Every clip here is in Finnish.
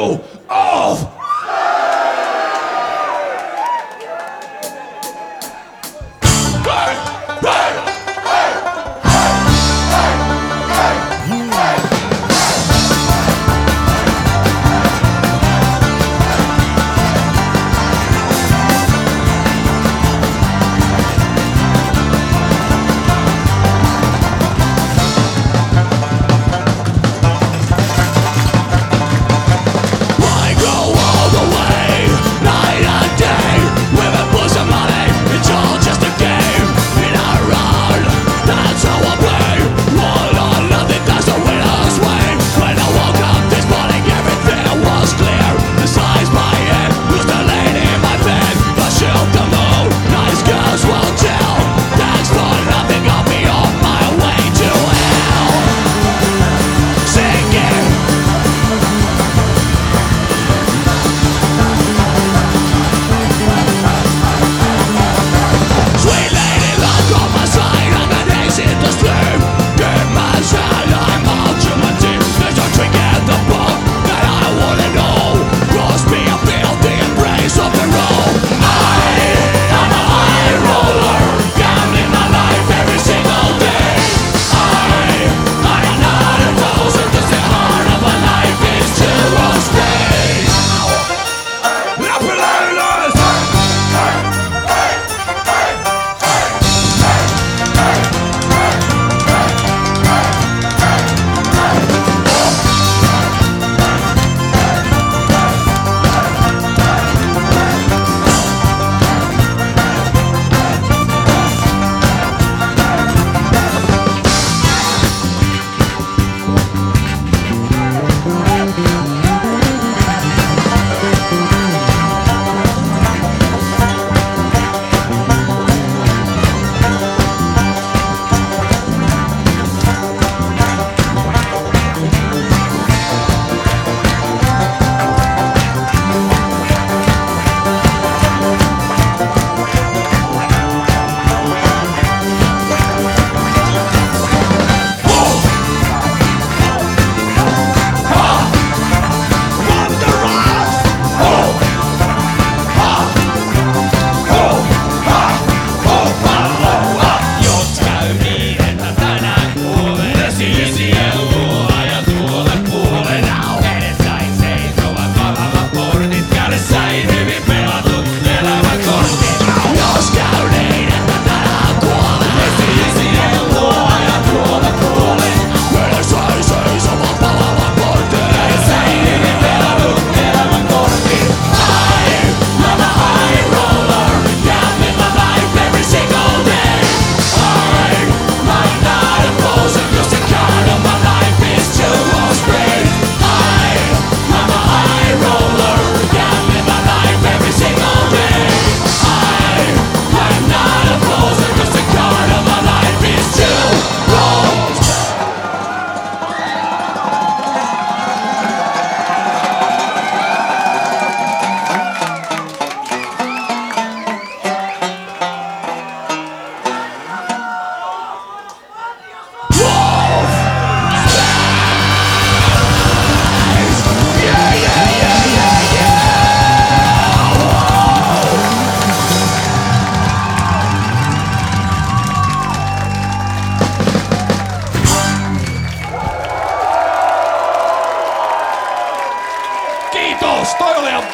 Oh.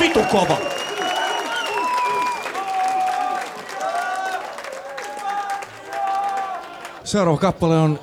Vitu kova. Seuraava kappale on